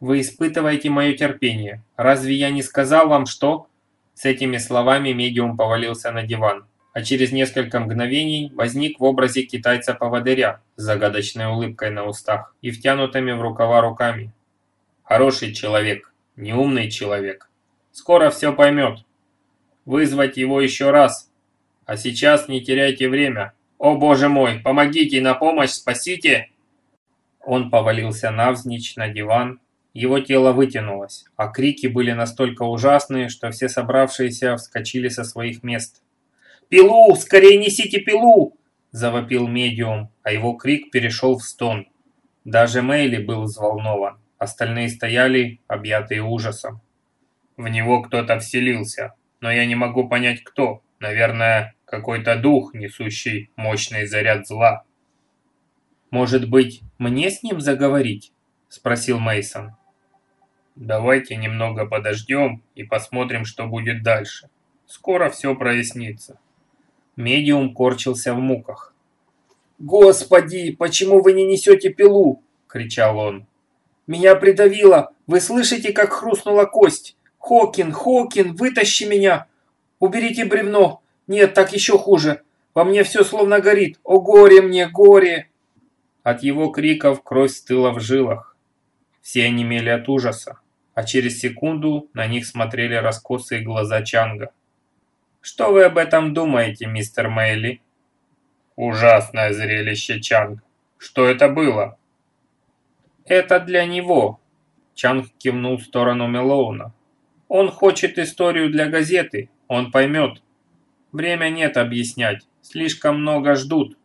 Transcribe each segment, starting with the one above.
Вы испытываете мое терпение. Разве я не сказал вам, что...» С этими словами медиум повалился на диван, а через несколько мгновений возник в образе китайца-поводыря с загадочной улыбкой на устах и втянутыми в рукава руками. «Хороший человек, неумный человек. Скоро все поймет. Вызвать его еще раз. А сейчас не теряйте время. О боже мой, помогите, на помощь, спасите!» Он повалился навзничь на диван, его тело вытянулось, а крики были настолько ужасные, что все собравшиеся вскочили со своих мест. «Пилу! Скорее несите пилу!» – завопил медиум, а его крик перешел в стон. Даже Мэйли был взволнован, остальные стояли, объятые ужасом. В него кто-то вселился, но я не могу понять кто. Наверное, какой-то дух, несущий мощный заряд зла. «Может быть, мне с ним заговорить?» – спросил Мейсон. «Давайте немного подождем и посмотрим, что будет дальше. Скоро все прояснится». Медиум корчился в муках. «Господи, почему вы не несете пилу?» – кричал он. «Меня придавило! Вы слышите, как хрустнула кость? Хокин, Хокин, вытащи меня! Уберите бревно! Нет, так еще хуже! Во мне все словно горит! О горе мне, горе!» От его криков кровь стыла в жилах. Все онемели от ужаса, а через секунду на них смотрели раскосые глаза Чанга. «Что вы об этом думаете, мистер Мэйли?» «Ужасное зрелище, Чанг. Что это было?» «Это для него», — Чанг кивнул в сторону Мелоуна. «Он хочет историю для газеты, он поймет. Время нет объяснять, слишком много ждут.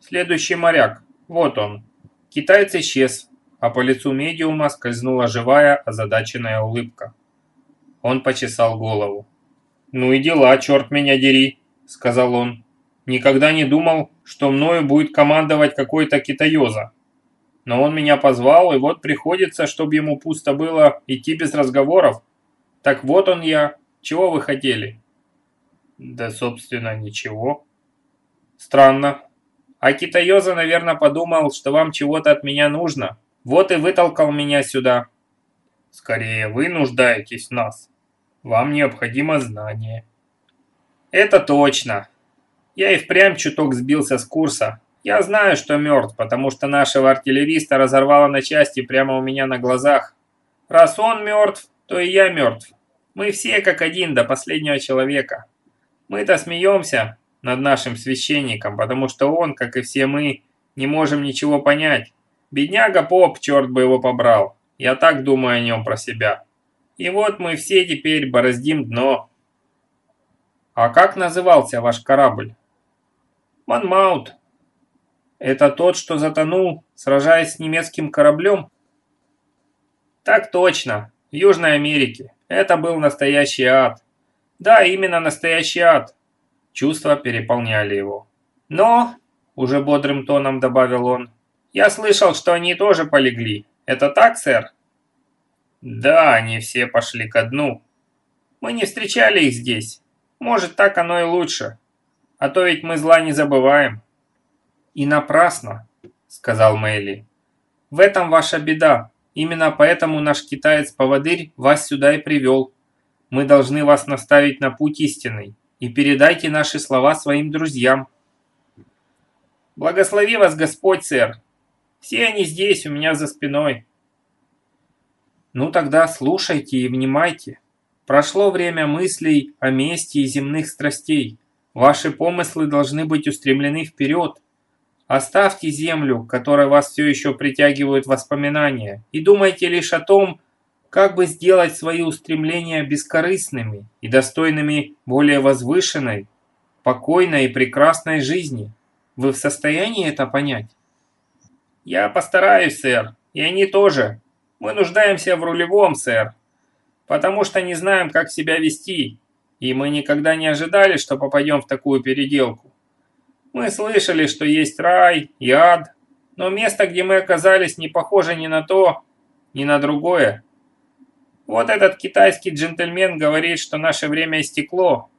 Следующий моряк, вот он. Китаец исчез, а по лицу медиума скользнула живая, озадаченная улыбка. Он почесал голову. «Ну и дела, черт меня дери», — сказал он. «Никогда не думал, что мною будет командовать какой-то китаёза. Но он меня позвал, и вот приходится, чтобы ему пусто было, идти без разговоров. Так вот он я. Чего вы хотели?» «Да, собственно, ничего». «Странно. А Китаёза, наверное, подумал, что вам чего-то от меня нужно. Вот и вытолкал меня сюда. Скорее, вы нуждаетесь в нас. Вам необходимо знание. Это точно. Я и впрямь чуток сбился с курса. Я знаю, что мертв, потому что нашего артиллериста разорвало на части прямо у меня на глазах. Раз он мертв, то и я мертв. Мы все как один до последнего человека. Мы-то смеемся, над нашим священником, потому что он, как и все мы, не можем ничего понять. Бедняга поп, черт бы его побрал. Я так думаю о нем про себя. И вот мы все теперь бороздим дно. А как назывался ваш корабль? Манмаут. Это тот, что затонул, сражаясь с немецким кораблем? Так точно, в Южной Америке. Это был настоящий ад. Да, именно настоящий ад. Чувства переполняли его. «Но», — уже бодрым тоном добавил он, — «я слышал, что они тоже полегли. Это так, сэр?» «Да, они все пошли ко дну. Мы не встречали их здесь. Может, так оно и лучше. А то ведь мы зла не забываем». «И напрасно», — сказал Мэйли. «В этом ваша беда. Именно поэтому наш китаец-поводырь вас сюда и привел. Мы должны вас наставить на путь истинный и передайте наши слова своим друзьям. Благослови вас Господь, сэр. Все они здесь, у меня за спиной. Ну тогда слушайте и внимайте. Прошло время мыслей о месте и земных страстей. Ваши помыслы должны быть устремлены вперед. Оставьте землю, которой вас все еще притягивают воспоминания, и думайте лишь о том, как бы сделать свои устремления бескорыстными и достойными более возвышенной, покойной и прекрасной жизни. Вы в состоянии это понять? Я постараюсь, сэр, и они тоже. Мы нуждаемся в рулевом, сэр, потому что не знаем, как себя вести, и мы никогда не ожидали, что попадем в такую переделку. Мы слышали, что есть рай и ад, но место, где мы оказались, не похоже ни на то, ни на другое. Вот этот китайский джентльмен говорит, что наше время истекло,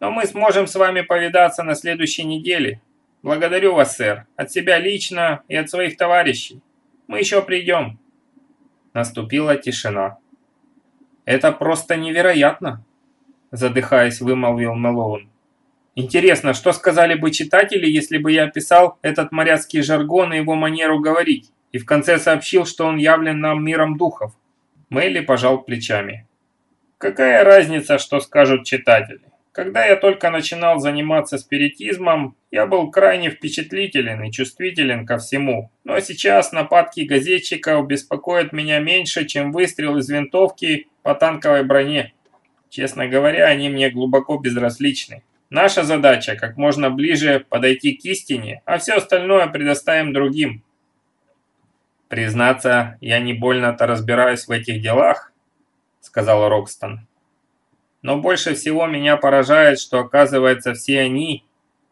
но мы сможем с вами повидаться на следующей неделе. Благодарю вас, сэр, от себя лично и от своих товарищей. Мы еще придем». Наступила тишина. «Это просто невероятно!» Задыхаясь, вымолвил Мэлоун. «Интересно, что сказали бы читатели, если бы я описал этот моряцкий жаргон и его манеру говорить, и в конце сообщил, что он явлен нам миром духов?» Мэйли пожал плечами. «Какая разница, что скажут читатели? Когда я только начинал заниматься спиритизмом, я был крайне впечатлителен и чувствителен ко всему. Но сейчас нападки газетчиков беспокоят меня меньше, чем выстрел из винтовки по танковой броне. Честно говоря, они мне глубоко безразличны. Наша задача – как можно ближе подойти к истине, а все остальное предоставим другим. «Признаться, я не больно-то разбираюсь в этих делах», – сказал Рокстон. Но больше всего меня поражает, что оказывается все они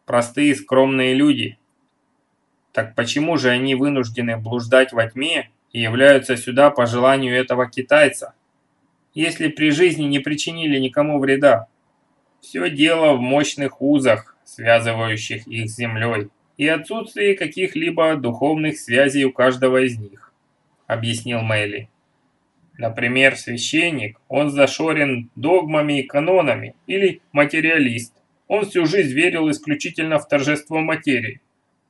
простые скромные люди. Так почему же они вынуждены блуждать во тьме и являются сюда по желанию этого китайца, если при жизни не причинили никому вреда? Все дело в мощных узах, связывающих их с землей, и отсутствии каких-либо духовных связей у каждого из них, объяснил Мэйли. Например, священник, он зашорен догмами и канонами, или материалист. Он всю жизнь верил исключительно в торжество материи.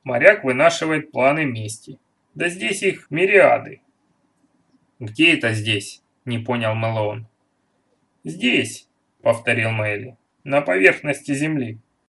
Моряк вынашивает планы мести. Да здесь их мириады. «Где это здесь?» – не понял Мэлоун. «Здесь», – повторил Мэйли, – «на поверхности Земли».